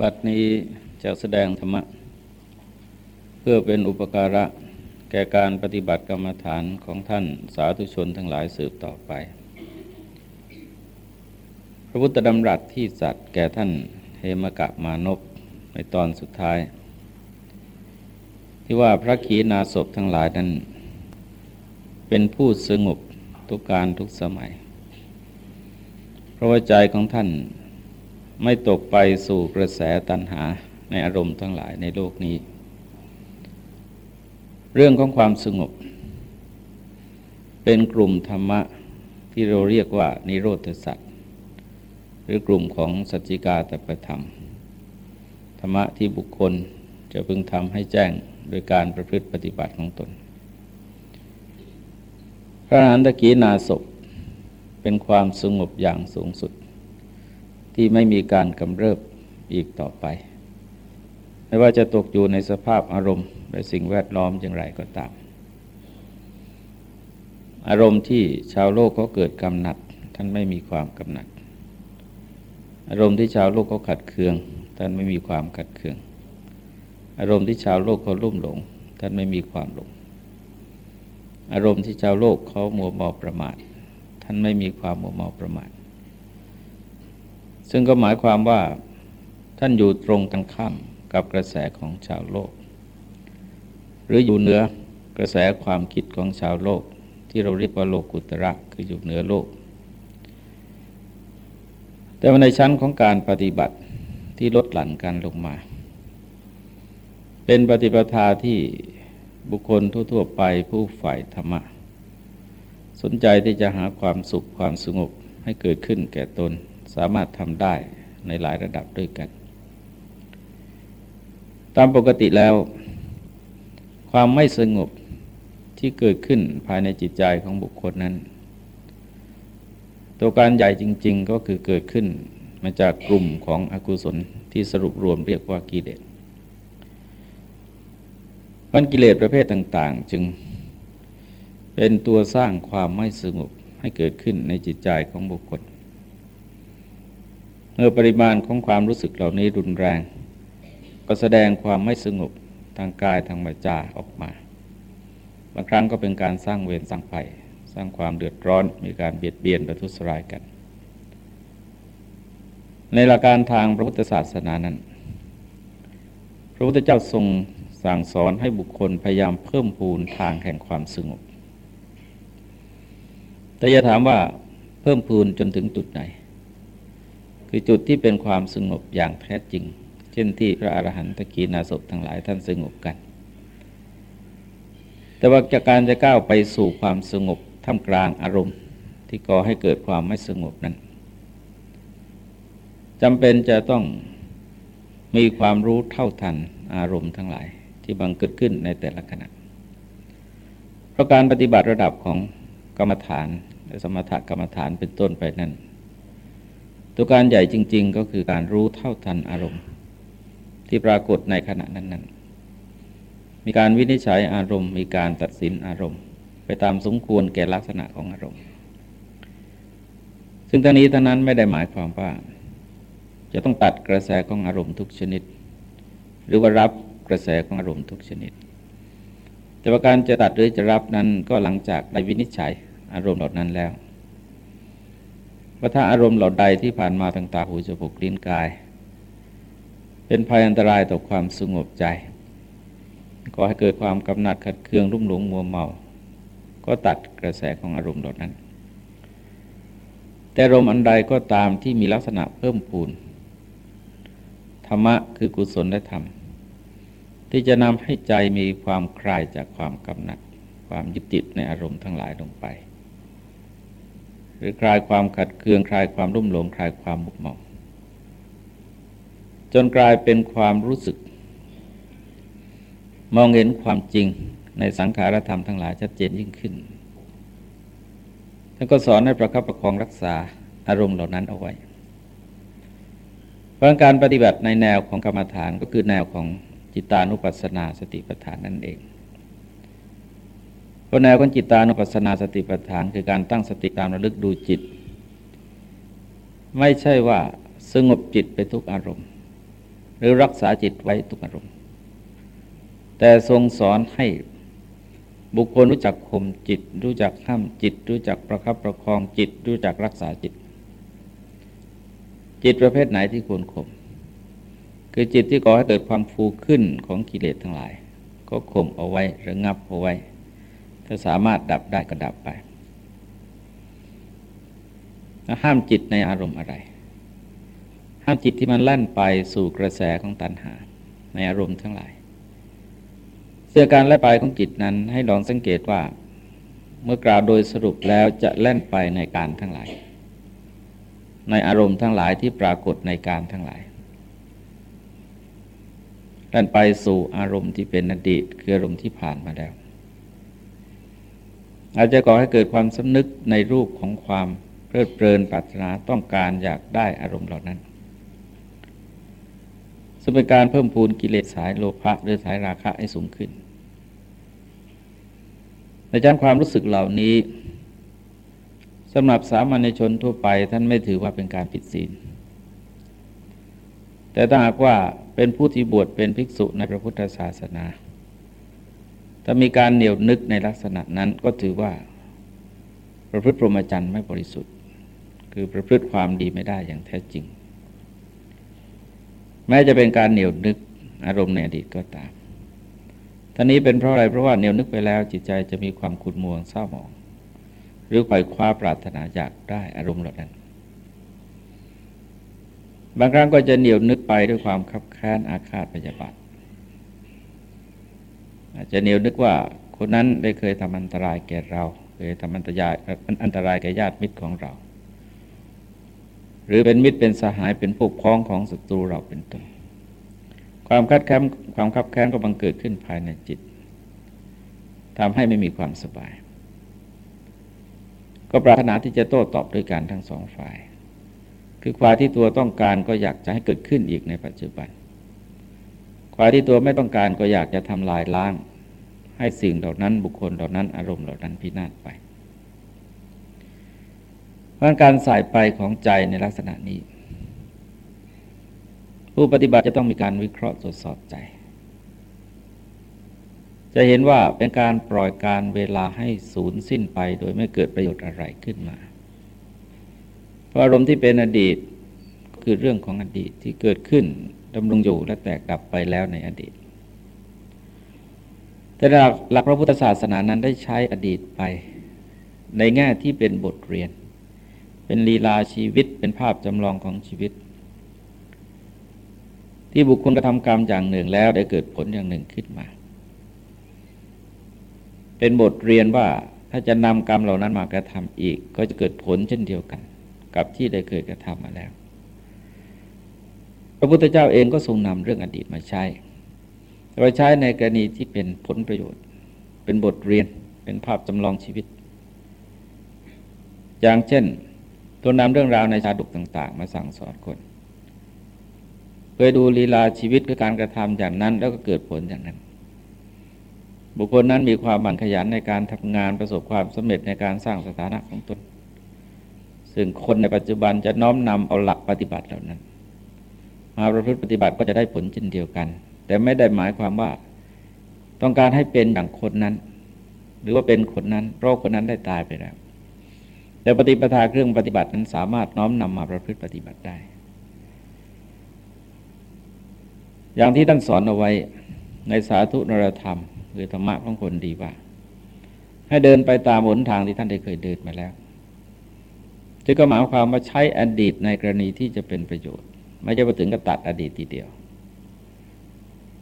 บัดนี้จะแสดงธรรมะ เพื่อเป็นอุปการะแก่การปฏิบัติกรรมฐานของท่านสาธุชนทั้งหลายสืบต่อไป พระพุทธดำรัสที่สัตว์แก่ท่านเฮมกะมานพในตอนสุดท้าย ที่ว่าพระขีณาสพทั้งหลายนั้น เป็นผู้สงบทุกการทุกสมัย เพราะว่าใจของท่าน ไม่ตกไปสู่กระแสตัณหาในอารมณ์ทั้งหลายในโลกนี้ เรื่องของความสงบ เป็นกลุ่มธรรมะที่เราเรียกว่านิโรธสัตว์หรือกลุ่มของสัจจิกาตประธรรม ธรรมะที่บุคคลจะพึงทำให้แจ้งโดยการประพฤติปฏิบัติของตน พระอรหันตกีนาศเป็นความสงบอย่างสูงสุด ที่ไม่มีการกำเริบอีกต่อไป ไม่ว่าจะตกอยู่ในสภาพอารมณ์และสิ่งแวดล้อมอย่างไรก็ตามอารมณ์ที่ชาวโลกเขาเกิดกำหนัด ท่านไม่มีความกำหนัด อารมณ์ที่ชาวโลกเขาขัดเคือง ท่านไม่มีความขัดเคือง อารมณ์ที่ชาวโลกเขาลุ่มหลง ท่านไม่มีความหลง อารมณ์ที่ชาวโลกเขามัวเมาประมาท ท่านไม่มีความมัวเมาประมาท ซึ่งก็หมายความว่าท่านอยู่ตรงกันข้ามกับกระแสของชาวโลก หรืออยู่เหนือกระแสความคิดของชาวโลก ที่เราเรียกว่าโลกกุตระคืออยู่เหนือโลก แต่ในชั้นของการปฏิบัติที่ลดหลั่นกันลงมา เป็นปฏิปทาที่บุคคลทั่วๆไปผู้ฝ่ายธรรมะ สนใจที่จะหาความสุขความสงบให้เกิดขึ้นแก่ตน สามารถทำได้ในหลายระดับด้วยกัน ตามปกติแล้ว ความไม่สงบที่เกิดขึ้นภายในจิตใจของบุคคลนั้น ตัวการใหญ่จริง ๆ ก็คือเกิดขึ้นมาจากกลุ่มของอกุศลที่สรุปรวมเรียกว่ากิเลสพันกิเลสประเภทต่าง ๆ จึงเป็นตัวสร้างความไม่สงบให้เกิดขึ้นในจิตใจของบุคคล เมื่อปริมาณของความรู้สึกเหล่านี้รุนแรง ก็แสดงความไม่สงบทางกายทางวาจาออกมาบางครั้งก็เป็นการสร้างเวรสร้างภัยสร้างความเดือดร้อนมีการเบียดเบียนประทุษร้ายกัน ในหลักการทางพระพุทธศาสนานั้น พระพุทธเจ้าทรงสั่งสอนให้บุคคลพยายามเพิ่มพูนทางแห่งความสงบ แต่อย่าถามว่าเพิ่มพูนจนถึงจุดไหน คือจุดที่เป็นความสงบอย่างแท้จริง เช่นที่พระอรหันตกีนาศพทั้งหลายท่านสงบกัน แต่ว่าจากการจะก้าวไปสู่ความสงบท่ามกลางอารมณ์ ที่ก่อให้เกิดความไม่สงบนั้นจำเป็นจะต้องมีความรู้เท่าทันอารมณ์ทั้งหลายที่บังเกิดขึ้นในแต่ละขณะ เพราะการปฏิบัติระดับของกรรมฐานสมถกรรมฐานเป็นต้นไปนั้น ตัวการใหญ่จริง ๆ ก็คือการรู้เท่าทันอารมณ์ ที่ปรากฏในขณะนั้นๆ มีการวินิจฉัยอารมณ์ มีการตัดสินอารมณ์ ไปตามสมควรแก่ลักษณะของอารมณ์ ซึ่งทั้งนี้ทั้งนั้นไม่ได้หมายความว่า จะต้องตัดกระแสของอารมณ์ทุกชนิด หรือว่ารับกระแสของอารมณ์ทุกชนิด แต่ว่าการจะตัดหรือจะรับนั้นก็หลังจากได้วินิจฉัยอารมณ์เหล่านั้นแล้ว ว่าถ้าอารมณ์เหล่าใดที่ผ่านมาทางตาหูจมูกลิ้นกาย เป็นภัยอันตรายต่อความสงบใจก่อให้เกิดความกำหนัดขัดเคืองรุ่มหลงมัวเมา ก็ตัดกระแสของอารมณ์เหล่านั้น แต่อารมณ์อันใดก็ตามที่มีลักษณะเพิ่มพูนธรรมะคือกุศลและธรรม ที่จะนำให้ใจมีความคลายจากความกำหนัด ความยึดติดในอารมณ์ทั้งหลายลงไป หรือคลายความขัดเคืองคลายความรุ่มหลงคลายความมุกเมาจนกลายเป็นความรู้สึก มองเห็นความจริงในสังขารธรรมทั้งหลายชัดเจนยิ่งขึ้น ท่านก็สอนให้ประคับประคองรักษาอารมณ์เหล่านั้นเอาไว้ เพราะการปฏิบัติในแนวของกรรมฐานก็คือแนวของจิตานุปัสสนาสติปัฏฐานนั่นเอง เพราะแนวของจิตตานุปัสสนาสติปัฏฐานคือการตั้งสติตามระลึกดูจิต ไม่ใช่ว่าสงบจิตไปทุกอารมณ์ หรือรักษาจิตไว้ทุกอารมณ์ แต่ทรงสอนให้บุคคลรู้จักข่มจิต รู้จักห้ามจิต รู้จักประคับประคองจิต รู้จักรักษาจิต จิตประเภทไหนที่ควรข่มคือจิตที่ก่อให้เกิดความฟูขึ้นของกิเลสทั้งหลาย ก็ข่มเอาไว้ระงับเอาไว้ ถ้าสามารถดับได้ก็ดับไปห้ามจิตในอารมณ์อะไร ห้ามจิตที่มันแล่นไปสู่กระแสของตัณหา ในอารมณ์ทั้งหลาย เสื่อการแล่นไปของจิตนั้นให้ลองสังเกตว่า เมื่อกล่าวโดยสรุปแล้วจะแล่นไปในการทั้งหลาย ในอารมณ์ทั้งหลายที่ปรากฏในการทั้งหลายแล่นไปสู่อารมณ์ที่เป็นอดีตคืออารมณ์ที่ผ่านมาแล้ว อาจจะก่อให้เกิดความสำนึกในรูปของความเพลิดเพลินปรารถนาต้องการอยากได้อารมณ์เหล่านั้นซึ่งเป็นการเพิ่มพูนกิเลสสายโลภะหรือสายราคะให้สูงขึ้น ในจานความรู้สึกเหล่านี้สำหรับสามัญชนทั่วไปท่านไม่ถือว่าเป็นการผิดศีล แต่ถ้าหากว่าเป็นผู้ที่บวชเป็นภิกษุในพระพุทธศาสนา ถ้ามีการเหนียวนึกในลักษณะนั้นก็ถือว่า ประพฤติพรหมจรรย์ไม่บริสุทธิ์ คือประพฤติความดีไม่ได้อย่างแท้จริง แม้จะเป็นการเหนียวนึกอารมณ์ในอดีตก็ตามท่านี้เป็นเพราะอะไรเพราะว่าเหนียวนึกไปแล้ว จิตใจจะมีความขุ่นมัวเศร้าหมอง หรือไขว่คว้าปรารถนาอยากได้อารมณ์เหล่านั้นบางครั้งก็จะเหนียวนึกไปด้วยความคับแค้นอาฆาตพยาบาท อาจจะเหนียวนึกว่าคนนั้นได้เคยทำอันตรายแก่เรา เคยทำอันตรายอันตรายแก่ญาติมิตรของเรา หรือเป็นมิตรเป็นสหายเป็นพวกพ้องของศัตรูเราเป็นต้นความคัดแค้นความคับแค้นก็บังเกิดขึ้นภายในจิตทำให้ไม่มีความสบาย ก็ปรารถนาที่จะโต้ตอบด้วยการทั้งสองฝ่าย คือความที่ตัวต้องการก็อยากจะให้เกิดขึ้นอีกในปัจจุบันความที่ตัวไม่ต้องการก็อยากจะทำลายล้าง ให้สิ่งเหล่านั้นบุคคลเหล่านั้นอารมณ์เหล่านั้นพินาศไปเพราะการใสายไปของใจในลักษณะนี้ ผู้ปฏิบัติจะต้องมีการวิเคราะห์ตรวจสอบใจ จะเห็นว่าเป็นการปล่อยการเวลาให้สูญสิ้นไปโดยไม่เกิดประโยชน์อะไรขึ้นมา เพราะอารมณ์ที่เป็นอดีตคือเรื่องของอดีตที่เกิดขึ้นดำรงอยู่และแตกดับไปแล้วในอดีต แต่หลักหลักพระพุทธศาสนานั้นได้ใช้อดีตไป ในแง่ที่เป็นบทเรียน เป็นลีลาชีวิตเป็นภาพจำลองของชีวิต ที่บุคคลกระทำกรรมอย่างหนึ่งแล้วได้เกิดผลอย่างหนึ่งขึ้นมา เป็นบทเรียนว่าถ้าจะนำกรรมเหล่านั้นมากระทำอีก ก็จะเกิดผลเช่นเดียวกัน กับที่ได้เคยกระทำมาแล้ว พระพุทธเจ้าเองก็ทรงนำเรื่องอดีตมาใช้ แต่ว่าใช้ในกรณีที่เป็นผลประโยชน์ เป็นบทเรียนเป็นภาพจำลองชีวิต อย่างเช่น ตัวนำเรื่องราวในชาดกต่าง ๆ มาสั่งสอนคนเคยดูลีลาชีวิตคือการกระทำอย่างนั้น แล้วก็เกิดผลอย่างนั้น บุคคลนั้นมีความหมั่นขยันในการทำงานประสบความสำเร็จในการสร้างสถานะของตนซึ่งคนในปัจจุบันจะน้อมนำเอาหลักปฏิบัติเหล่านั้น มาประพฤติปฏิบัติก็จะได้ผลเช่นเดียวกัน แต่ไม่ได้หมายความว่า ต้องการให้เป็นอย่างคนนั้น หรือว่าเป็นคนนั้นเพราะคนนั้นได้ตายไปแล้ว แต่ปฏิปทาเครื่องปฏิบัตินั้นสามารถน้อมนำมาประพฤติปฏิบัติได้ อย่างที่ท่านสอนเอาไว้ในสาธุนรธรรม คือธรรมะของคนดีว่า ให้เดินไปตามหนทางที่ท่านได้เคยเดินมาแล้วจึงก็หมายความว่าใช้อดีตในกรณีที่จะเป็นประโยชน์ ไม่ใช่ไปถึงกับตัดอดีตทีเดียว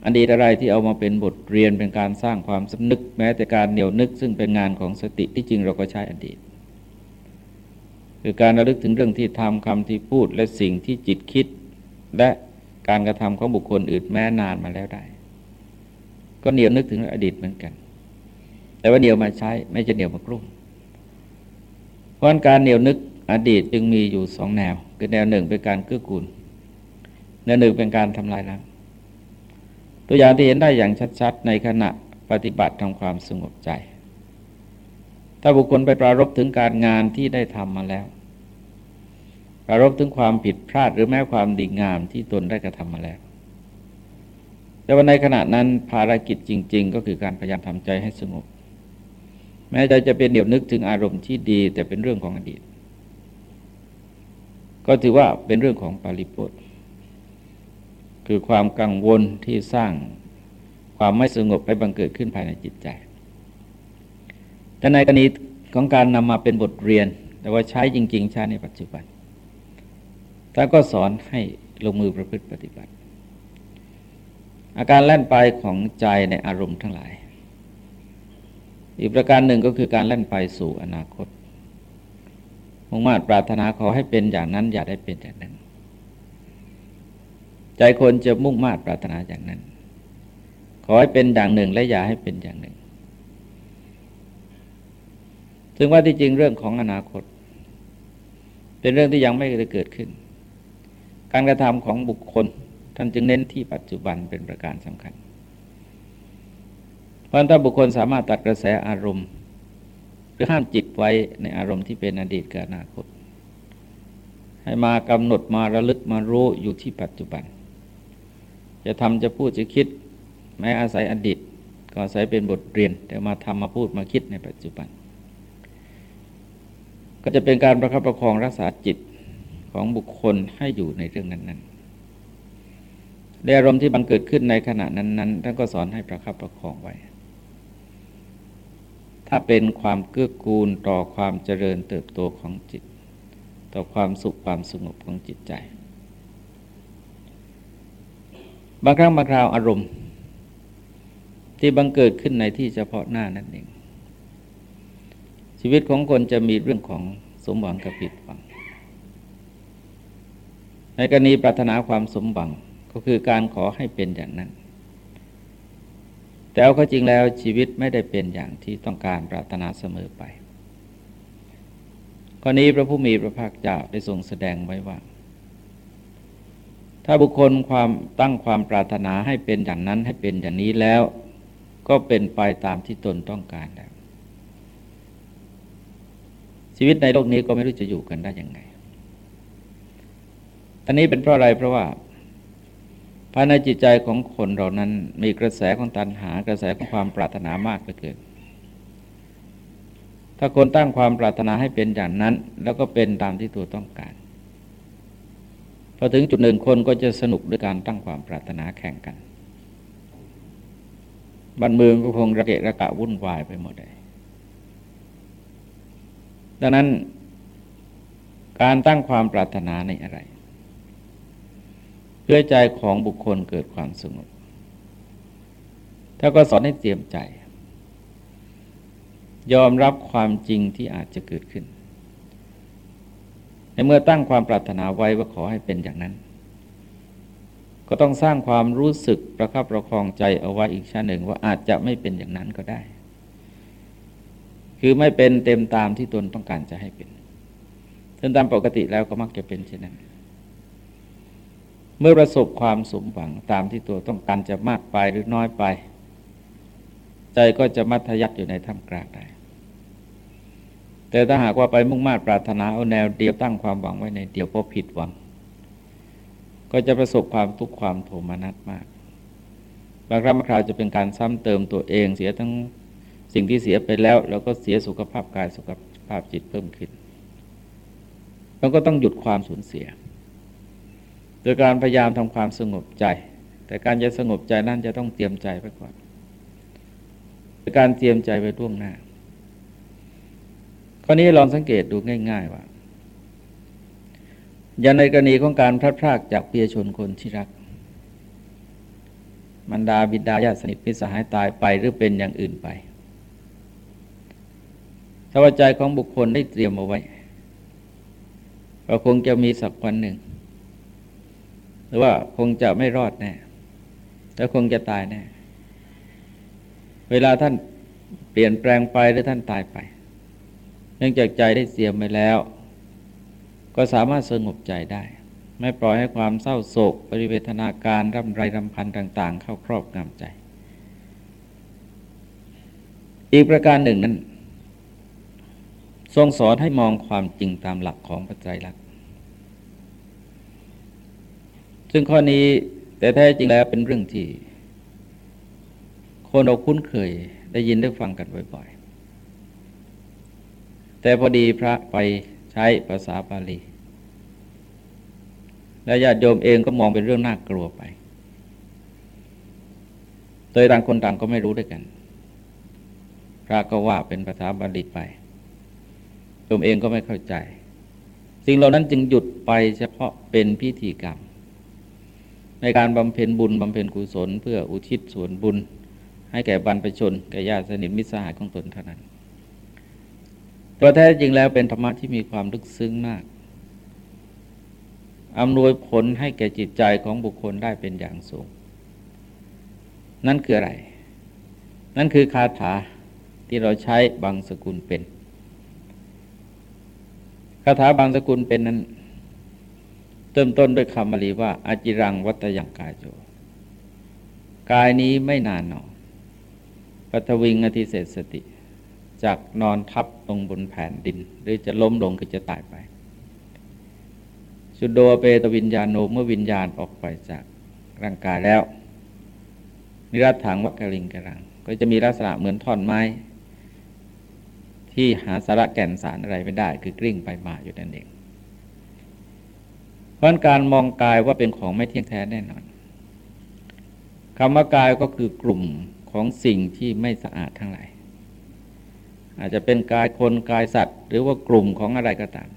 อดีตอะไรที่เอามาเป็นบทเรียนเป็นการสร้างความสำนึกแม้แต่การเหนียวนึก ซึ่งเป็นงานของสติที่จริงเราก็ใช้อดีต คือการระลึกถึงเรื่องที่ทำคำที่พูดและสิ่งที่จิตคิด และการกระทำของบุคคลอื่นแม้นานมาแล้วได้ ก็เหนียวนึกถึงอดีตเหมือนกัน แต่ว่าเหนียวมาใช้ไม่จะเหนียวมากรุ่มเพราะการเหนียวนึกอดีตจึงมีอยู่สองแนว คือแนวหนึ่งเป็นการเกื้อกูลแนวหนึ่งเป็นการทำลายล้าง ตัวอย่างที่เห็นได้อย่างชัดๆ ในขณะปฏิบัติทำความสงบใจ ถ้าบุคคลไปปรารบถึงการงานที่ได้ทำมาแล้ว ปรารบถึงความผิดพลาดหรือแม้ความดีงามที่ตนได้กระทำมาแล้ว แต่ว่าในขณะนั้นภารกิจจริง ๆ ก็คือการพยายามทำใจให้สงบ แม้ใจจะเป็นเดี๋ยวนึกถึงอารมณ์ที่ดี แต่เป็นเรื่องของอดีต ก็ถือว่าเป็นเรื่องของปาริโพธ คือความกังวลที่สร้างความไม่สงบให้บังเกิดขึ้นภายในจิตใจ แต่ในกรณีของการนำมาเป็นบทเรียน แต่ว่าใช้จริง ๆ ใช้ในปัจจุบันท่านก็สอนให้ลงมือประพฤติปฏิบัติ อาการแล่นไปของใจในอารมณ์ทั้งหลาย อีกประการหนึ่งก็คือการแล่นไปสู่อนาคตมุ่งมา่ปรารถนาขอให้เป็นอย่างนั้น อย่าได้เป็นอย่างนั้น ใจคนจะมุ่งมา่ปรารถนาอย่างนั้น ขอให้เป็นอย่างหนึ่งและอย่าให้เป็นอย่างหนึ่ง ซึ่งว่าที่จริงเรื่องของอนาคต เป็นเรื่องที่ยังไม่ได้เกิดขึ้น การกระทำของบุคคล ท่านจึงเน้นที่ปัจจุบันเป็นประการสำคัญ เพราะถ้าบุคคลสามารถตัดกระแสอารมณ์ หรือห้ามจิตไว้ในอารมณ์ที่เป็นอดีตกับอนาคตให้มากำหนดมาระลึกมารู้อยู่ที่ปัจจุบัน จะทำจะพูดจะคิด แม้อาศัยอดีต ก็อาศัยเป็นบทเรียน แต่มาทำมาพูดมาคิดในปัจจุบัน ก็จะเป็นการประคับประคองรักษาจิตของบุคคลให้อยู่ในเรื่องนั้นๆในอารมณ์ที่บังเกิดขึ้นในขณะนั้นๆท่านก็สอนให้ประคับประคองไว้ ถ้าเป็นความเกื้อกูลต่อความเจริญเติบโตของจิต ต่อความสุขความสงบของจิตใจ บางครั้งบางคราวอารมณ์ ที่บังเกิดขึ้นในที่เฉพาะหน้านั่นเอง ชีวิตของคนจะมีเรื่องของสมหวังกับผิดหวัง ในกรณีปรารถนาความสมหวังก็คือการขอให้เป็นอย่างนั้น แต่เอาข้อจริงแล้วชีวิตไม่ได้เป็นอย่างที่ต้องการปรารถนาเสมอไปข้อนี้พระผู้มีพระภาคเจ้าได้ทรงแสดงไว้ว่า ถ้าบุคคลความตั้งความปรารถนาให้เป็นอย่างนั้นให้เป็นอย่างนี้แล้ว ก็เป็นไปตามที่ตนต้องการแล้ว ชีวิตในโลกนี้ก็ไม่รู้จะอยู่กันได้ยังไงอันนี้เป็นเพราะอะไรเพราะว่าภายในจิตใจของคนเรานั้นมีกระแสของตัณหากระแสของความปรารถนามากเหลือเกิน ถ้าคนตั้งความปรารถนาให้เป็นอย่างนั้น แล้วก็เป็นตามที่ตัวต้องการ พอถึงจุดหนึ่งคนก็จะสนุกด้วยการตั้งความปรารถนาแข่งกันบ้านเมืองก็คงระเกะระกะวุ่นวายไปหมดเลยดังนั้นการตั้งความปรารถนาในอะไร เพื่อใจของบุคคลเกิดความสงบถ้าก็สอนให้เตรียมใจ ยอมรับความจริงที่อาจจะเกิดขึ้น ในเมื่อตั้งความปรารถนาไว้ว่าขอให้เป็นอย่างนั้น ก็ต้องสร้างความรู้สึกประคับประคองใจเอาไว้อีกชั้นหนึ่งว่าอาจจะไม่เป็นอย่างนั้นก็ได้ คือไม่เป็นเต็มตามที่ตนต้องการจะให้เป็นซึ่งตามปกติแล้วก็มักจะเป็นเช่นนั้น เมื่อประสบความสมหวังตามที่ตัวต้องการจะมากไปหรือน้อยไป ใจก็จะมัธยัติอยู่ในท่ามกลางได้ แต่ถ้าหากว่าไปมุ่งมา่ปรารถนาเอาแนวเดียวตั้งความหวังไว้ในเดียวพอผิดหวัง ก็จะประสบความทุกข์ความโทมนัสมาก บางครั้งบางคราวจะเป็นการซ้ำเติมตัวเองเสียทั้งสิ่งที่เสียไปแล้วเราก็เสียสุขภาพกายสุขภาพจิตเพิ่มขึ้นเราก็ต้องหยุดความสูญเสีย โดยการพยายามทำความสงบใจ แต่การจะสงบใจนั่นจะต้องเตรียมใจไปก่อนการเตรียมใจไปล่วงหน้า ข้อนี้ลองสังเกตดูง่าย ๆ ว่า อย่างในกรณีของการพลัดพรากจากเพียชนคนที่รัก มันดาบิดาญาติสนิทพิสหายตายไปหรือเป็นอย่างอื่นไปถ้าว่าใจของบุคคลได้เตรียมเอาไว้เราคงจะมีสักวันหนึ่ง หรือว่าคงจะไม่รอดแน่แล้วคงจะตายแน่ เวลาท่านเปลี่ยนแปลงไปหรือท่านตายไป เนื่องจากใจได้เสียมไปแล้ว ก็สามารถสงบใจได้ ไม่ปล่อยให้ความเศร้าโศก ปริเวทนาการร่ำไรรำพันต่าง ๆ เข้าครอบงำใจ อีกประการหนึ่งนั้น ทรงสอนให้มองความจริงตามหลักของปัจจัยหลักซึ่งข้อนี้แต่แท้จริงแล้วเป็นเรื่องที่คนเราคุ้นเคยได้ยินได้ฟังกันบ่อยๆ แต่พอดีพระไปใช้ภาษาบาลี และญาติโยมเองก็มองเป็นเรื่องน่ากลัวไปโดยต่างคนต่างก็ไม่รู้ด้วยกัน พระก็ว่าเป็นภาษาบาลีไปโยมเองก็ไม่เข้าใจ สิ่งเหล่านั้นจึงหยุดไปเฉพาะเป็นพิธีกรรม ในการบำเพ็ญบุญบำเพ็ญกุศล เพื่ออุทิศส่วนบุญ ให้แก่บรรพชนแก่ญาติสนิทมิตรสหายของตนเท่านั้น ตัวแท้จริงแล้วเป็นธรรมะที่มีความลึกซึ้งมากอำนวยผลให้แก่จิตใจของบุคคลได้เป็นอย่างสูง นั่นคืออะไร นั่นคือคาถาที่เราใช้บางสกุลเป็น คาถาบางสกุลเป็นนั้นเริ่มต้นด้วยคำบาลีว่าอาจิรังวัตยังกายโจกายนี้ไม่นานหนอปัทวิงอธิเศษสติ จากนอนทับลงบนแผ่นดิน หรือจะล้มลงคือจะตายไป สุดโดเปตวิญญาณโนเมื่อวิญญาณออกไปจากร่างกายแล้วนิรัตถังวัคกลิงกรัง ก็จะมีลักษณะเหมือนท่อนไม้ ที่หาสาระแก่นสารอะไรไม่ได้ คือกลิ้งไปมาอยู่นั่นเองเพราะการมองกายว่าเป็นของไม่เที่ยงแท้แน่นอนคำว่ากายก็คือกลุ่มของสิ่งที่ไม่สะอาดทั้งหลาย อาจจะเป็นกายคนกายสัตว์ หรือว่ากลุ่มของอะไรก็ตาม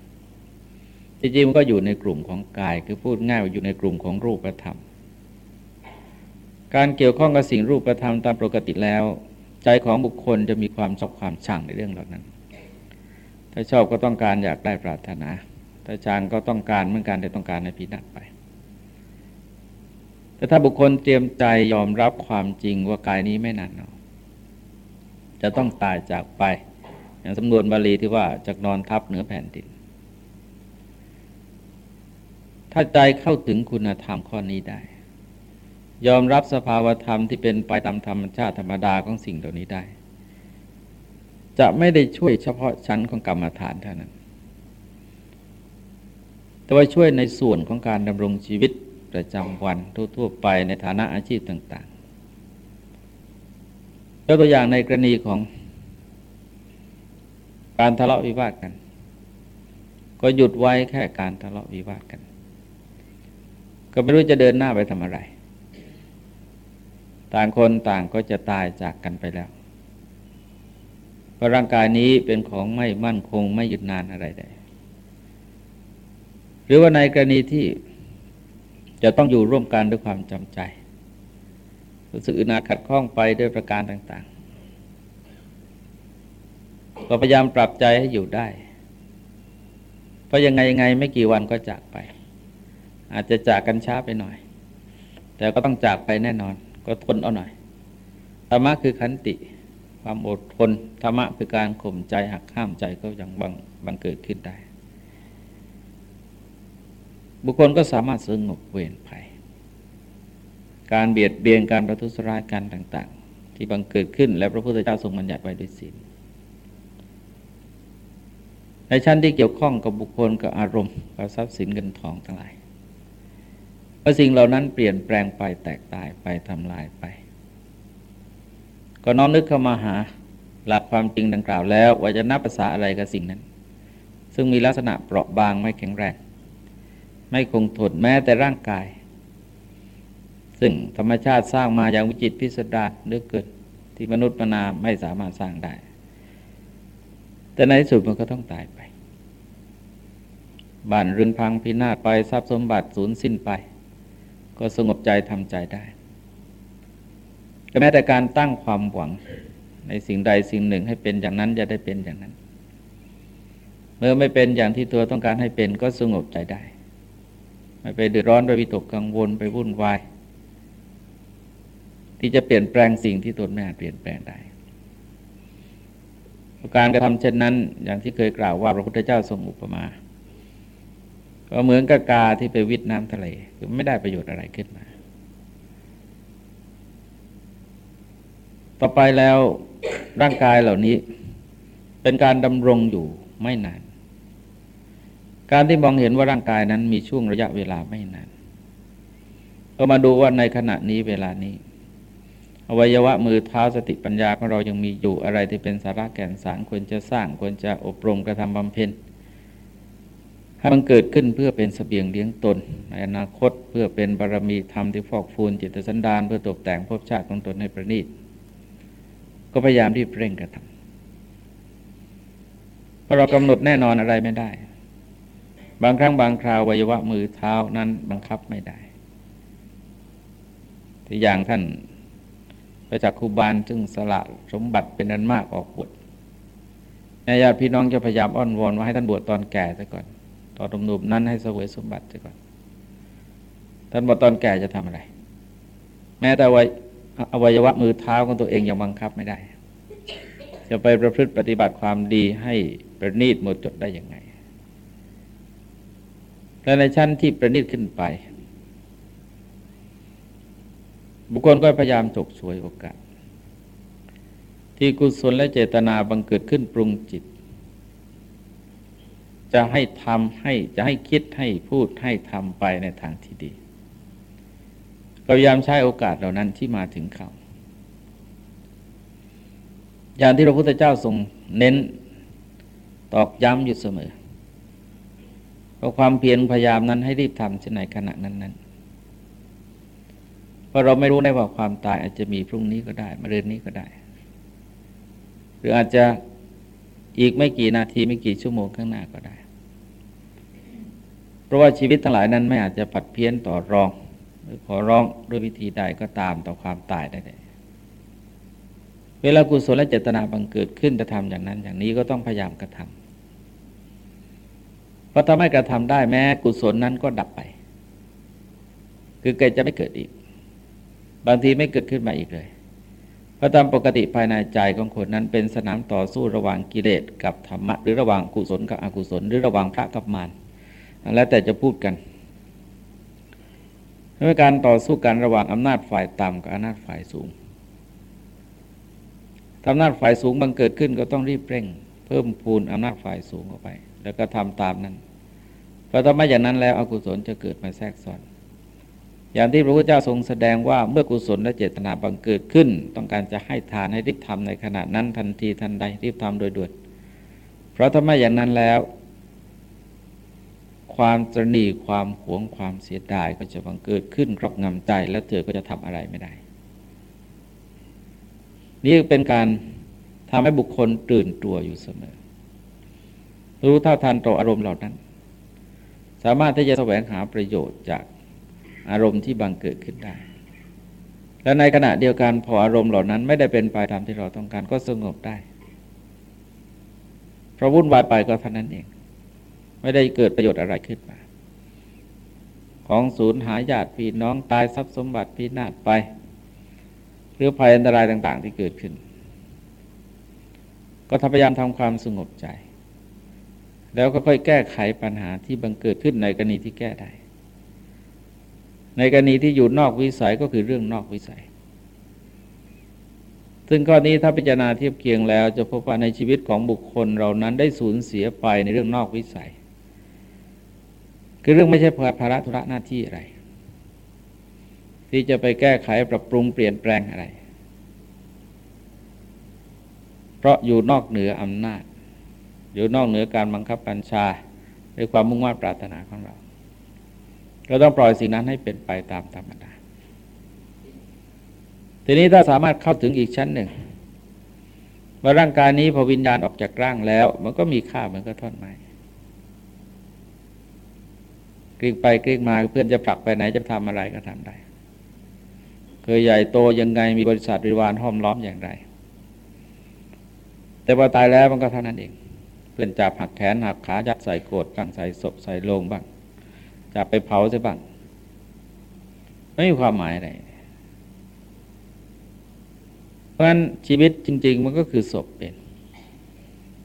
จริงๆมันก็อยู่ในกลุ่มของกายคือพูดง่ายว่าอยู่ในกลุ่มของรูปธรรม การเกี่ยวข้องกับสิ่งรูปธรรมตามปกติแล้ว ใจของบุคคลจะมีความชอบความชังในเรื่องเหล่านั้น ถ้าชอบก็ต้องการอยากได้ปรารถนา ถ้าชังก็ต้องการเหมือนกันแต่ต้องการในพินาศไป แต่ถ้าบุคคลเตรียมใจยอมรับความจริงว่ากายนี้ไม่นานเนาะ จะต้องตายจากไป อย่างสำนวนบาลีที่ว่าจากนอนทับเหนือแผ่นดิน ถ้าใจเข้าถึงคุณธรรมข้อนี้ได้ ยอมรับสภาวธรรมที่เป็นไปตามธรรมชาติธรรมดาของสิ่งเหล่านี้ได้ จะไม่ได้ช่วยเฉพาะชั้นของกรรมฐานเท่านั้น แต่ว่าช่วยในส่วนของการดำรงชีวิตประจำวันทั่วๆไปในฐานะอาชีพต่างๆ ยกตัวอย่างในกรณีของการทะเลาะวิวาทกัน ก็หยุดไว้แค่การทะเลาะวิวาทกัน ก็ไม่รู้จะเดินหน้าไปทำอะไร ต่างคนต่างก็จะตายจากกันไปแล้วเพราะร่างกายนี้เป็นของไม่มั่นคงไม่หยุดนานอะไรใดหรือว่าในกรณีที่จะต้องอยู่ร่วมกันด้วยความจำใจ รู้สึกอึดอัดขัดข้องไปด้วยประการต่าง ๆ ก็พยายามปรับใจให้อยู่ได้ เพราะยังไงยังไงไม่กี่วันก็จากไป อาจจะจากกันช้าไปหน่อย แต่ก็ต้องจากไปแน่นอน ก็ทนเอาหน่อย ธรรมะคือขันติ ความอดทน ธรรมะคือการข่มใจหักข้ามใจก็ยังบังบังเกิดขึ้นได้ บุคคลก็สามารถสงบเวรภัย การเบียดเบียนการประทุษร้ายกันต่าง ๆ ที่บังเกิดขึ้นและพระพุทธเจ้าทรงบัญญัติไว้ด้วยศีลในชั้นที่เกี่ยวข้องกับบุคคลกับอารมณ์กับทรัพย์สินเงินทองทั้งหลายเมื่อสิ่งเหล่านั้นเปลี่ยนแปลงไปแตกตายไปทำลายไป ก็น้อมนึกเข้ามาหาหลักความจริงดังกล่าวแล้ว ว่าจะนับภาษาอะไรกับสิ่งนั้น ซึ่งมีลักษณะเปราะบางไม่แข็งแรง ไม่คงทนแม้แต่ร่างกาย ซึ่งธรรมชาติสร้างมาอย่างวิจิตพิสดารเลือกเกิดที่มนุษย์มนาไม่สามารถสร้างได้ แต่ในที่สุดมันก็ต้องตายไป บ้านเรือนพังพินาศไปทรัพย์สมบัติสูญสิ้นไป ก็สงบใจทำใจได้แม้แต่การตั้งความหวังในสิ่งใดสิ่งหนึ่งให้เป็นอย่างนั้นจะได้เป็นอย่างนั้น เมื่อไม่เป็นอย่างที่ตัวต้องการให้เป็นก็สงบใจได้ ไม่ไปเดือดร้อนไปวิตกกังวลไปวุ่นวาย ที่จะเปลี่ยนแปลงสิ่งที่ตนไม่อาจเปลี่ยนแปลงได้การกระทำเช่นนั้น อย่างที่เคยกล่าวว่าพระพุทธเจ้าทรงอุปมา ก็เหมือนกับกาที่ไปวิทน้ำทะเลคือไม่ได้ประโยชน์อะไรขึ้นมา ต่อไปแล้วร่างกายเหล่านี้ เป็นการดำรงอยู่ไม่นาน การที่มองเห็นว่าร่างกายนั้นมีช่วงระยะเวลาไม่นาน ก็มาดูว่าในขณะนี้เวลานี้ อวัยวะมือเท้าสติปัญญาของเรายังมีอยู่อะไรที่เป็นสาระแก่นสารควรจะสร้างควรจะอบรมกระทำบำเพ็ญให้มันเกิดขึ้นเพื่อเป็นสเสบียงเลี้ยงตน ในอนาคตเพื่อเป็นบารรมีธรรมที่ฟอกฟูนจิตสันดานเพื่อตกแต่งภพชาติของตนให้ประณีต ก็พยายามที่เร่งกระทำเพราะเรากำหนดแน่นอนอะไรไม่ได้ บางครั้งบางคราววัยวะมือเท้านั้นบังคับไม่ได้ที่อย่างท่าน ไปจากครูบาลซึ่งสละสมบัติเป็นนันมากออกบวชญาติพี่น้องจะพยายามอ้อนวอนว่าให้ท่านบวชตอนแก่ซะก่อน ตอนหนุ่มๆนั้นให้เสวยสมบัติซะก่อน ท่านบอกตอนแก่จะทำอะไร แม้แต่วัยอวัยวะมือเท้าของตัวเองยังบังคับไม่ได้ จะไปประพฤติปฏิบัติความดีให้ประณีตหมดจดได้ยังไงและในชั้นที่ประณีตขึ้นไป บุคคลก็พยายามฉกฉวยโอกาส ที่กุศลและเจตนาบังเกิดขึ้นปรุงจิต จะให้ทำให้จะให้คิดให้พูดให้ทำไปในทางที่ดีพยายามใช้โอกาสเหล่านั้นที่มาถึงเขาอย่างที่พระพุทธเจ้าทรงเน้นตอกย้ำอยู่เสมอเพราะความเพียรพยายามนั้นให้รีบทำเช่นในขณะนั้นๆ เพราะเราไม่รู้ได้ว่าความตายอาจจะมีพรุ่งนี้ก็ได้มะรืนนี้ก็ได้ หรืออาจจะอีกไม่กี่นาทีไม่กี่ชั่วโมงข้างหน้าก็ได้ เพราะว่าชีวิตทั้งหลายนั้นไม่อาจจะปัดเพี้ยนต่อรอง หรือขอร้องด้วยวิธีใดก็ตามต่อความตายได้เลยเวลากุศลและเจตนาบังเกิดขึ้นจะทำอย่างนั้น อย่างนี้ก็ต้องพยายามกระทำเพราะถ้าไม่กระทำได้แม้กุศลนั้นก็ดับไป คือเกิดจะไม่เกิดอีก บางทีไม่เกิดขึ้นมาอีกเลย เพราะตามปกติภายในใจของคนนั้นเป็นสนามต่อสู้ระหว่างกิเลสกับธรรมะ หรือระหว่างกุศลกับอกุศล หรือระหว่างพระกับมารแล้วแต่จะพูดกันเมื่อการต่อสู้กันระหว่างอำนาจฝ่ายต่ำกับอำนาจฝ่ายสูงอำนาจฝ่ายสูงบังเกิดขึ้นก็ต้องรีบเร่ง เพิ่มพูนอำนาจฝ่ายสูงออกไป แล้วก็ทำตามนั้นเพราะถ้าไม่อย่างนั้นแล้วอกุศลจะเกิดมาแทรกซ้อน อย่างที่พระพุทธเจ้าทรงแสดงว่าเมื่อกุศลและเจตนาบังเกิดขึ้น ต้องการจะให้ทานให้รีบทำในขณะนั้นทันทีทันใดรีบทำโดยด่วนเพราะถ้าไม่อย่างนั้นแล้ว ความตรณีความหวงความเสียดายก็จะบังเกิดขึ้นครอบงำใจแล้วเธอก็จะทำอะไรไม่ได้ นี่เป็นการทำให้บุคคลตื่นตัวอยู่เสมอ รู้เท่าทันต่ออารมณ์เหล่านั้น สามารถที่จะแสวงหาประโยชน์จาก อารมณ์ที่บังเกิดขึ้นได้ และในขณะเดียวกันพออารมณ์เหล่านั้นไม่ได้เป็นไปตามที่เราต้องการก็สงบได้เพราะวุ่นวายไปก็เท่านั้นเอง ไม่ได้เกิดประโยชน์อะไรขึ้นมา ของศูนย์หายญาติพี่น้องตายทรัพย์สมบัติพินาศไปหรือภัยอันตรายต่าง ๆ ที่เกิดขึ้น ก็พยายามทำความสงบใจ แล้วก็ค่อยแก้ไขปัญหาที่บังเกิดขึ้นในกรณีที่แก้ได้ ในกรณีที่อยู่นอกวิสัยก็คือเรื่องนอกวิสัย ซึ่งข้อนี้ถ้าพิจารณาเทียบเคียงแล้ว จะพบว่าในชีวิตของบุคคลเรานั้นได้สูญเสียไปในเรื่องนอกวิสัย คือเรื่องไม่ใช่ภาระธุระหน้าที่อะไร ที่จะไปแก้ไขปรับปรุงเปลี่ยนแปลงอะไร เพราะอยู่นอกเหนืออำนาจ อยู่นอกเหนือการบังคับบัญชาด้วยความมุ่งมั่นปรารถนาของเรา เราต้องปล่อยสิ่งนั้นให้เป็นไปตามธรรมดา ทีนี้ถ้าสามารถเข้าถึงอีกชั้นหนึ่งว่าร่างกายนี้พอวิญญาณออกจากร่างแล้ว มันก็มีค่าเหมือนกับท่อนไม้กลิ้งไปกลิ้งมาเพื่อนจะผลักไปไหนจะทำอะไรก็ทำได้ เคยใหญ่โตยังไงมีบริษัทบริวารห้อมล้อมอย่างไร แต่พอตายแล้วมันก็เท่านั้นเอง เพื่อนจับหักแขนหักขายัดใส่โกรธบ้างใส่ศพใส่โลงบ้าง จะไปเผาใช่บ้างไม่มีความหมายอะไรเพราะฉะนั้นชีวิตจริง ๆ มันก็คือศพเป็น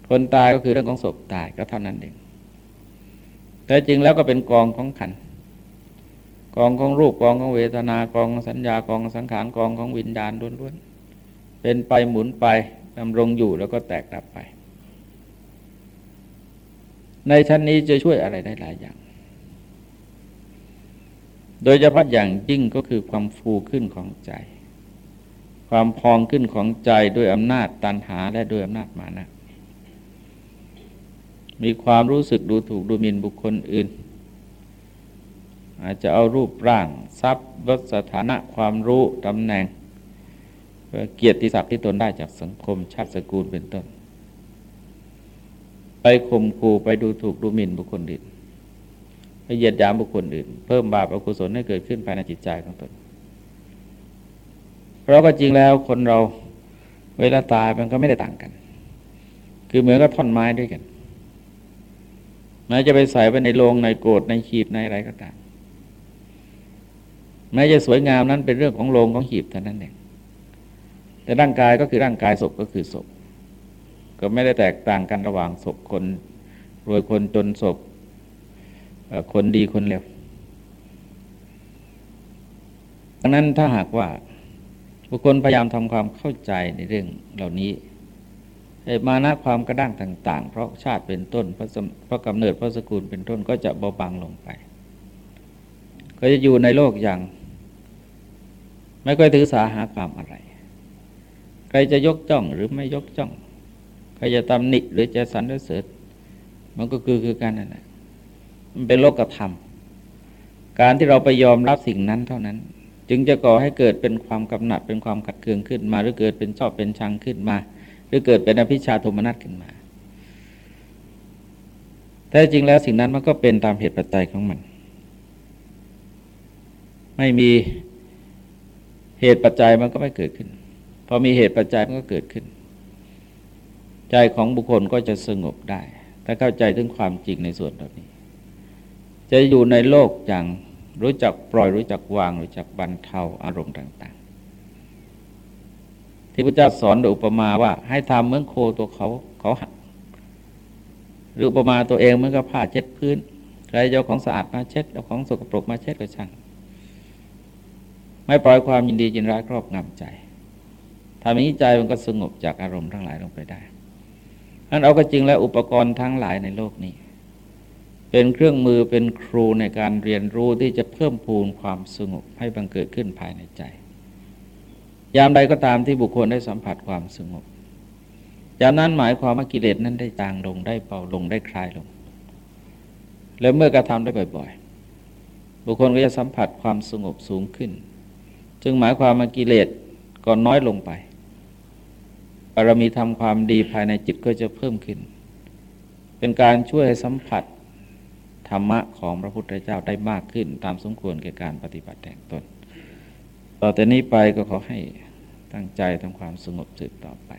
คนตายก็คือเรื่องของศพตายก็เท่านั้นเองแต่จริงแล้วก็เป็นกองของขัน กองของรูปกองของเวทนากองสัญญากองสังขารกองของวิญญาณล้วนๆเป็นไปหมุนไปดำรงอยู่แล้วก็แตกดับไป ในชั้นนี้จะช่วยอะไรได้หลายอย่าง โดยเฉพาะอย่างยิ่งก็คือความฟูขึ้นของใจ ความพองขึ้นของใจด้วยอำนาจตันหาและด้วยอำนาจมานะ มีความรู้สึกดูถูกดูหมิ่นบุคคลอื่น อาจจะเอารูปร่างทรัพย์ยศสถานะความรู้ตำแหน่ง เกียรติศักดิ์ที่ตนได้จากสังคมชาติสกุลเป็นต้น ไปข่มขู่ไปดูถูกดูหมิ่นบุคคลอื่น ไปเหยียดหยามบุคคลอื่น เพิ่มบาปอกุศลให้เกิดขึ้นภายในจิตใจของตนเพราะก็จริงแล้วคนเราเวลาตายมันก็ไม่ได้ต่างกัน คือเหมือนกับท่อนไม้ด้วยกันแม้จะไปใส่ไว้ในโลงในโกดในขีบในอะไรก็ตามแม้จะสวยงามนั้นเป็นเรื่องของโลงของขีบเท่านั้นเองแต่ร่างกายก็คือร่างกายศพก็คือศพ ก็ไม่ได้แตกต่างกันระหว่างศพคนรวยคนจนศพ คนดีคนเลวดังนั้นถ้าหากว่าบุคคลพยายามทำความเข้าใจในเรื่องเหล่านี้มานะความกระด้างต่าง ๆ เพราะชาติเป็นต้น เพราะกำเนิดเพราะสกุลเป็นต้นก็จะเบาบางลงไป ก็จะอยู่ในโลกอย่าง ไม่ค่อยถือสาหาความอะไร ใครจะยกจ้องหรือไม่ยกจ้อง ใครจะตำหนิหรือจะสรรเสริญมันก็คือคือการนั่นแหละ มันเป็นโลกธรรม การที่เราไปยอมรับสิ่งนั้นเท่านั้น จึงจะก่อให้เกิดเป็นความกำหนัดเป็นความขัดเคืองขึ้นมา หรือเกิดเป็นชอบเป็นชังขึ้นมา หรือเกิดเป็นอภิชาโทมนัสขึ้นมา แต่จริงแล้วสิ่งนั้นมันก็เป็นตามเหตุปัจจัยของมัน ไม่มีเหตุปัจจัยมันก็ไม่เกิดขึ้น พอมีเหตุปัจจัยมันก็เกิดขึ้น ใจของบุคคลก็จะสงบได้ ถ้าเข้าใจถึงความจริงในส่วนเหล่านี้ จะอยู่ในโลกอย่างรู้จักปล่อยรู้จักวาง รู้จักบรรเทาอารมณ์ต่าง ๆ ที่พระเจ้าสอนโดยอุปมาว่า ให้ทำเหมือนโคตัวเขาเขาหักหรืออุปมาตัวเองเหมือนกับผ้าเช็ดพื้นใครเจ้าของสะอาดมาเช็ดเจ้าของสกปรกมาเช็ดก็ช่างไม่ปล่อยความยินดียินร้ายครอบงำใจทำอย่างนี้ใจมันก็สงบจากอารมณ์ทั้งหลายลงไปได้นั้นเอาก็จริงแล้วอุปกรณ์ทั้งหลายในโลกนี้ เป็นเครื่องมือเป็นครูในการเรียนรู้ที่จะเพิ่มพูนความสงบให้บังเกิดขึ้นภายในใจ ยามใดก็ตามที่บุคคลได้สัมผัสความสงบจากนั้นหมายความว่ากิเลสนั้นได้จางลงได้เบาลงได้คลายลง แล้วเมื่อกระทำได้บ่อย ๆ บุคคลก็จะสัมผัสความสงบสูงขึ้น จึงหมายความว่ากิเลสก็น้อยลงไปบารมีทำความดีภายในจิตก็จะเพิ่มขึ้น เป็นการช่วยให้สัมผัส ธรรมะของพระพุทธเจ้าได้มากขึ้น ตามสมควรแก่การปฏิบัติแต่งตน ต่อแต่นี้ไปก็ขอให้ตั้งใจทำความสงบสืบต่อไป